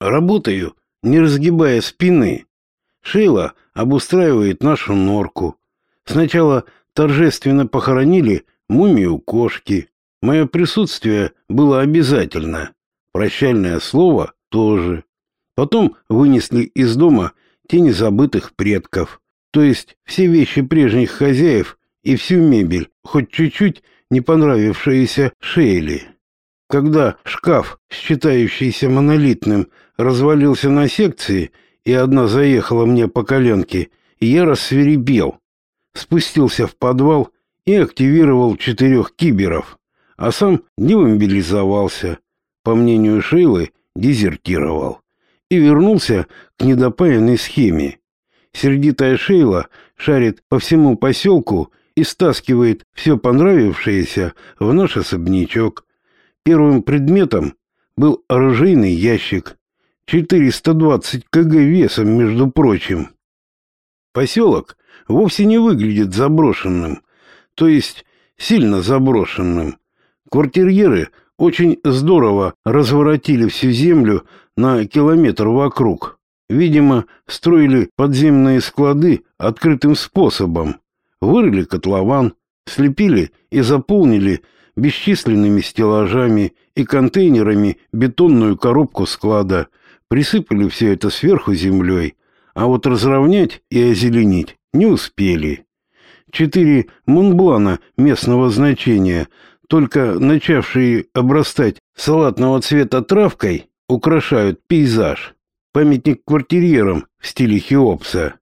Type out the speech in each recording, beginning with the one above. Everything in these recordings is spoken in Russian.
Работаю, не разгибая спины. Шейла обустраивает нашу норку. Сначала торжественно похоронили мумию кошки. Мое присутствие было обязательно. Прощальное слово тоже. Потом вынесли из дома тени забытых предков, то есть все вещи прежних хозяев и всю мебель, хоть чуть-чуть не понравившиеся Шейли. Когда шкаф, считающийся монолитным, развалился на секции, и одна заехала мне по коленке, я рассверепел. Спустился в подвал и активировал четырех киберов, а сам демобилизовался. По мнению Шейлы, дезертировал и вернулся к недопаянной схеме. Сердитая Шейла шарит по всему поселку и стаскивает все понравившееся в наш особнячок. Первым предметом был оружейный ящик, 420 кг весом, между прочим. Поселок вовсе не выглядит заброшенным, то есть сильно заброшенным. Квартирьеры очень здорово разворотили всю землю на километр вокруг. Видимо, строили подземные склады открытым способом. Вырыли котлован, слепили и заполнили бесчисленными стеллажами и контейнерами бетонную коробку склада, присыпали все это сверху землей, а вот разровнять и озеленить не успели. Четыре Монблана местного значения, только начавшие обрастать салатного цвета травкой, украшают пейзаж. Памятник квартирьерам в стиле Хеопса.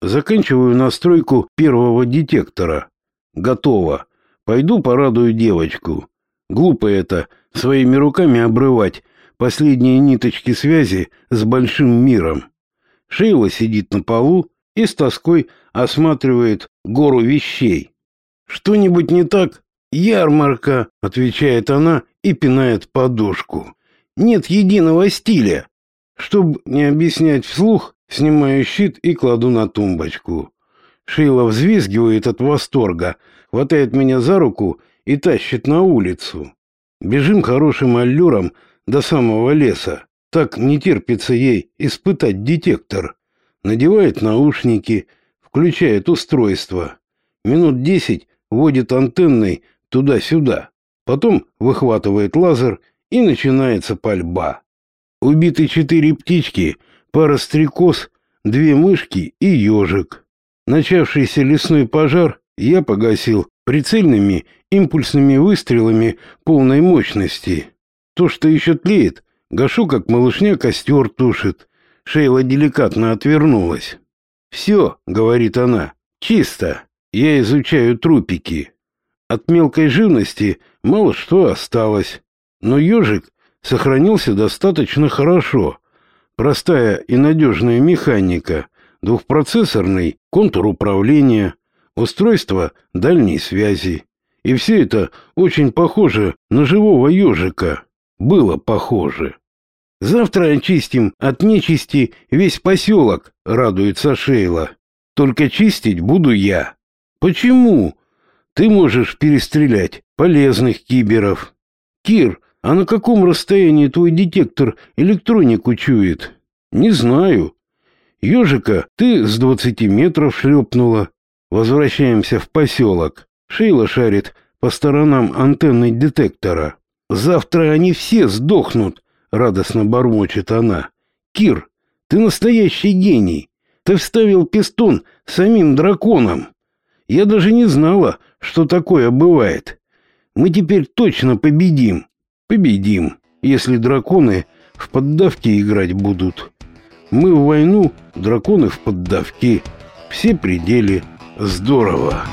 Заканчиваю настройку первого детектора. Готово. Пойду порадую девочку. Глупо это своими руками обрывать последние ниточки связи с большим миром. Шейла сидит на полу и с тоской осматривает гору вещей. Что-нибудь не так? Ярмарка, отвечает она и пинает подушку нет единого стиля. Чтобы не объяснять вслух, снимаю щит и кладу на тумбочку. Шейла взвизгивает от восторга, хватает меня за руку и тащит на улицу. Бежим хорошим аллюром до самого леса. Так не терпится ей испытать детектор. Надевает наушники, включает устройство. Минут десять водит антенной туда-сюда. Потом выхватывает лазер и начинается пальба. Убиты четыре птички, пара стрекоз, две мышки и ежик. Начавшийся лесной пожар я погасил прицельными импульсными выстрелами полной мощности. То, что еще тлеет, гашу, как малышня костер тушит. Шейла деликатно отвернулась. «Все», — говорит она, — «чисто. Я изучаю трупики. От мелкой живности мало что осталось. Но ежик сохранился достаточно хорошо. Простая и надежная механика, двухпроцессорный контур управления, устройство дальней связи. И все это очень похоже на живого ежика. Было похоже. Завтра очистим от нечисти весь поселок, радуется Шейла. Только чистить буду я. Почему? Ты можешь перестрелять полезных киберов. Кир, а на каком расстоянии твой детектор электронику чует? Не знаю. Ежика ты с двадцати метров шлепнула. Возвращаемся в поселок. Шейла шарит по сторонам антенны детектора. Завтра они все сдохнут, радостно бормочет она. Кир, ты настоящий гений. Ты вставил пистон самим драконом. Я даже не знала, что такое бывает. Мы теперь точно победим. Победим, если драконы в поддавке играть будут. Мы в войну, драконы в поддавке. Все пределы. Здорово.